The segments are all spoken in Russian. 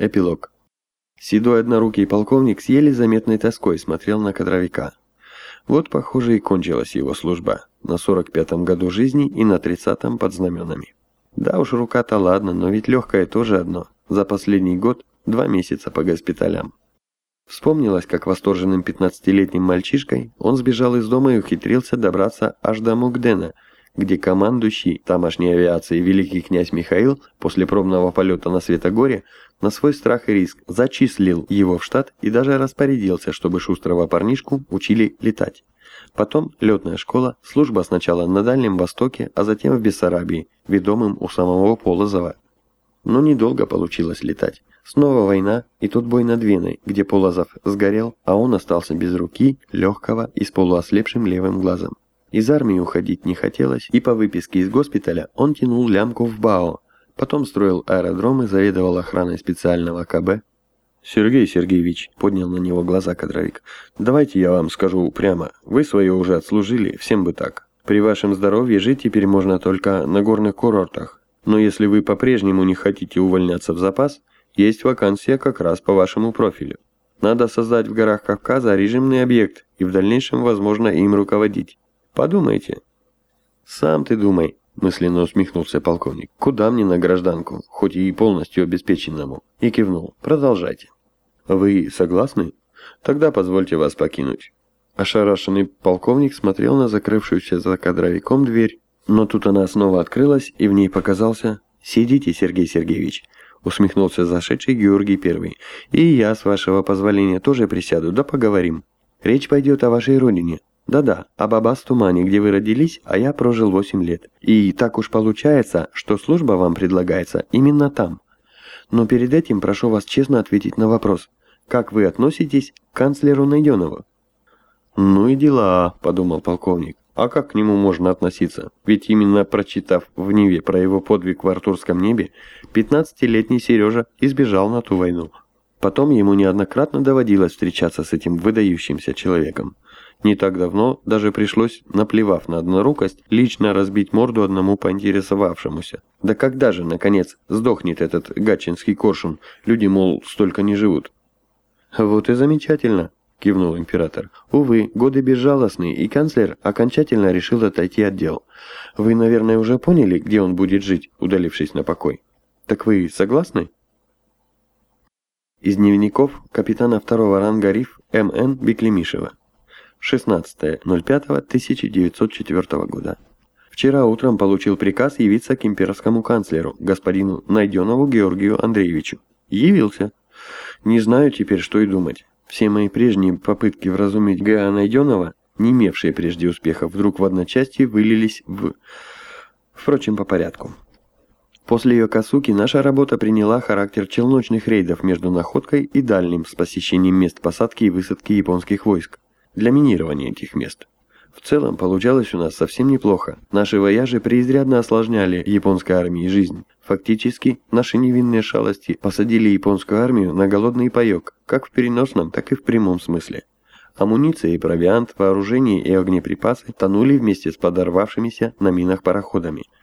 Эпилог. Седой однорукий полковник с еле заметной тоской смотрел на кадровика. Вот, похоже, и кончилась его служба. На 45-м году жизни и на 30-м под знаменами. Да уж, рука-то ладно, но ведь легкое тоже одно. За последний год два месяца по госпиталям. Вспомнилось, как восторженным 15-летним мальчишкой он сбежал из дома и ухитрился добраться аж до Мугдена, где командующий тамошней авиации великий князь Михаил после пробного полета на Светогоре на свой страх и риск зачислил его в штат и даже распорядился, чтобы шустрого парнишку учили летать. Потом летная школа, служба сначала на Дальнем Востоке, а затем в Бессарабии, ведомым у самого Полозова. Но недолго получилось летать. Снова война, и тут бой над Веной, где Полозов сгорел, а он остался без руки, легкого и с полуослепшим левым глазом. Из армии уходить не хотелось, и по выписке из госпиталя он тянул лямку в БАО, потом строил аэродромы, заведовал охраной специального КБ. «Сергей Сергеевич», — поднял на него глаза кадровик, — «давайте я вам скажу прямо, вы свое уже отслужили, всем бы так. При вашем здоровье жить теперь можно только на горных курортах, но если вы по-прежнему не хотите увольняться в запас, есть вакансия как раз по вашему профилю. Надо создать в горах Кавказа режимный объект и в дальнейшем, возможно, им руководить. Подумайте. Сам ты думай, мысленно усмехнулся полковник. Куда мне на гражданку, хоть и полностью обеспеченному? И кивнул. Продолжайте. Вы согласны? Тогда позвольте вас покинуть. Ошарашенный полковник смотрел на закрывшуюся за кадровиком дверь, но тут она снова открылась, и в ней показался «Сидите, Сергей Сергеевич» усмехнулся зашедший Георгий Первый. «И я, с вашего позволения, тоже присяду, да поговорим. Речь пойдет о вашей родине. Да-да, об Абас-Тумане, где вы родились, а я прожил 8 лет. И так уж получается, что служба вам предлагается именно там. Но перед этим прошу вас честно ответить на вопрос. Как вы относитесь к канцлеру Найденову?» «Ну и дела», — подумал полковник. А как к нему можно относиться? Ведь именно прочитав в Ниве про его подвиг в Артурском небе, 15-летний Сережа избежал на ту войну. Потом ему неоднократно доводилось встречаться с этим выдающимся человеком. Не так давно даже пришлось, наплевав на однорукость, лично разбить морду одному поинтересовавшемуся. Да когда же, наконец, сдохнет этот гатчинский коршун? Люди, мол, столько не живут. Вот и замечательно. — кивнул император. «Увы, годы безжалостные, и канцлер окончательно решил отойти от дел. Вы, наверное, уже поняли, где он будет жить, удалившись на покой. Так вы согласны?» Из дневников капитана второго ранга РИФ М.Н. Беклемишева. 16.05.1904 года. Вчера утром получил приказ явиться к имперскому канцлеру, господину Найденову Георгию Андреевичу. Явился. Не знаю теперь, что и думать. Все мои прежние попытки вразумить Г.А. Найденова, не имевшие прежде успеха, вдруг в одночасье вылились в... Впрочем, по порядку. После Йокосуки наша работа приняла характер челночных рейдов между Находкой и Дальним с посещением мест посадки и высадки японских войск для минирования этих мест. В целом получалось у нас совсем неплохо. Наши вояжи преизрядно осложняли японской армии жизнь. Фактически, наши невинные шалости посадили японскую армию на голодный паёк, как в переносном, так и в прямом смысле. Амуниция и провиант, вооружение и огнеприпасы тонули вместе с подорвавшимися на минах пароходами –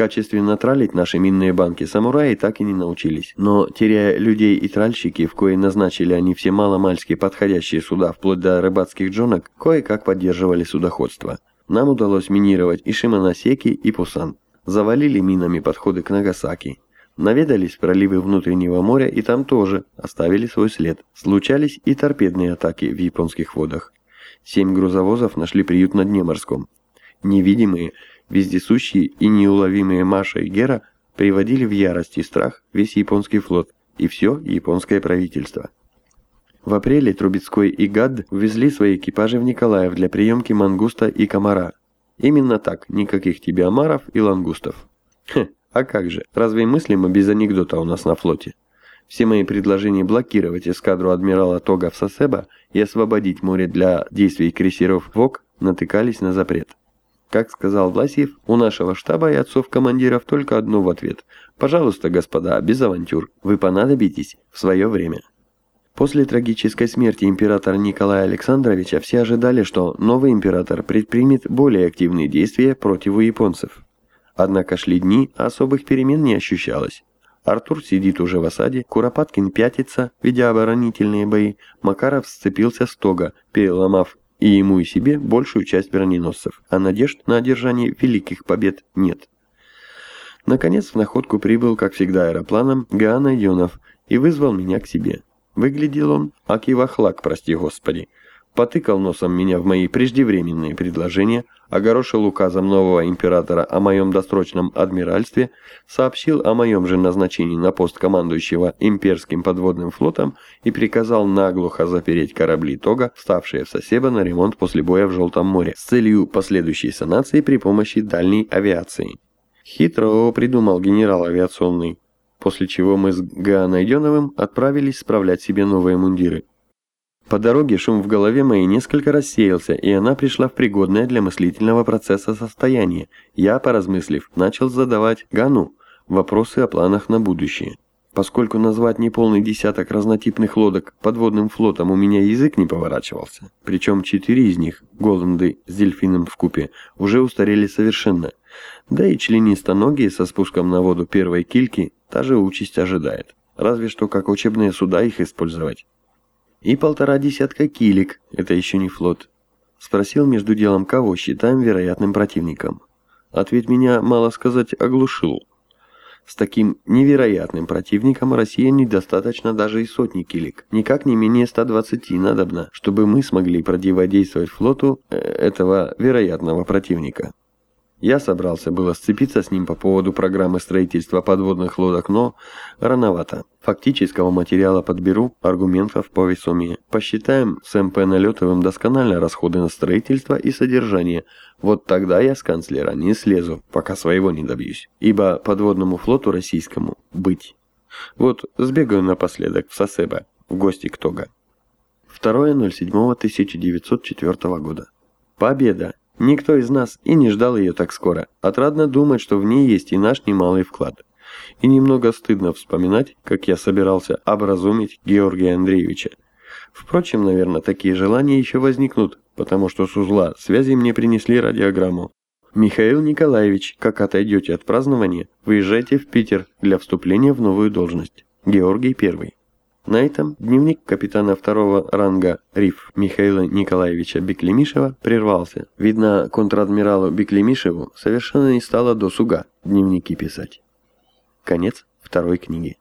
Качественно тралить наши минные банки самураи так и не научились. Но, теряя людей и тральщики, в кои назначили они все маломальски подходящие суда вплоть до рыбацких джонок, кое-как поддерживали судоходство. Нам удалось минировать и Шимоносеки, и Пусан. Завалили минами подходы к Нагасаки. Наведались в проливы внутреннего моря и там тоже оставили свой след. Случались и торпедные атаки в японских водах. Семь грузовозов нашли приют на дне морском. Невидимые, Вездесущие и неуловимые Маша и Гера приводили в ярость и страх весь японский флот и все японское правительство. В апреле Трубецкой и Гад ввезли свои экипажи в Николаев для приемки мангуста и комара. Именно так, никаких тебе омаров и лангустов. Хе, а как же, разве мыслимо без анекдота у нас на флоте? Все мои предложения блокировать эскадру адмирала Тога в Сосеба и освободить море для действий крейсеров ВОК натыкались на запрет. Как сказал Власьев, у нашего штаба и отцов-командиров только одно в ответ. «Пожалуйста, господа, без авантюр. Вы понадобитесь в свое время». После трагической смерти императора Николая Александровича все ожидали, что новый император предпримет более активные действия против японцев. Однако шли дни, а особых перемен не ощущалось. Артур сидит уже в осаде, Куропаткин пятится, ведя оборонительные бои, Макаров сцепился с Тога, переломав и ему и себе большую часть броненосцев, а надежд на одержание великих побед нет. Наконец в находку прибыл, как всегда, аэропланом Гаана Йонов и вызвал меня к себе. Выглядел он, аки вахлак, прости господи. Потыкал носом меня в мои преждевременные предложения, огорошил указом нового императора о моем досрочном адмиральстве, сообщил о моем же назначении на пост командующего имперским подводным флотом и приказал наглухо запереть корабли Тога, вставшие в Сосебо на ремонт после боя в Желтом море, с целью последующей санации при помощи дальней авиации. Хитро придумал генерал авиационный, после чего мы с Га Найденовым отправились справлять себе новые мундиры. По дороге шум в голове моей несколько рассеялся, и она пришла в пригодное для мыслительного процесса состояние. Я, поразмыслив, начал задавать Гану вопросы о планах на будущее. Поскольку назвать неполный десяток разнотипных лодок подводным флотом у меня язык не поворачивался, причем четыре из них, Голланды с дельфином в купе, уже устарели совершенно. Да и членистоногие со спуском на воду первой кильки та же участь ожидает. Разве что как учебные суда их использовать. И полтора десятка килик, это еще не флот. Спросил между делом, кого считаем вероятным противником. Ответ меня, мало сказать, оглушил. С таким невероятным противником Россия недостаточно даже и сотни килик. Никак не менее 120 надобно, чтобы мы смогли противодействовать флоту э, этого вероятного противника. Я собрался было сцепиться с ним по поводу программы строительства подводных лодок, но рановато. Фактического материала подберу, аргументов повесомее. Посчитаем с МП Налетовым досконально расходы на строительство и содержание. Вот тогда я с канцлера не слезу, пока своего не добьюсь. Ибо подводному флоту российскому быть. Вот сбегаю напоследок в Сосебо, в гости к Тога. 2.07.1904 года. Победа! Никто из нас и не ждал ее так скоро. Отрадно думать, что в ней есть и наш немалый вклад. И немного стыдно вспоминать, как я собирался образумить Георгия Андреевича. Впрочем, наверное, такие желания еще возникнут, потому что с узла связи мне принесли радиограмму. «Михаил Николаевич, как отойдете от празднования, выезжайте в Питер для вступления в новую должность. Георгий Первый». На этом дневник капитана второго ранга РИФ Михаила Николаевича Беклемишева прервался. Видно, контр-адмиралу Беклемишеву совершенно не стало досуга дневники писать. Конец второй книги.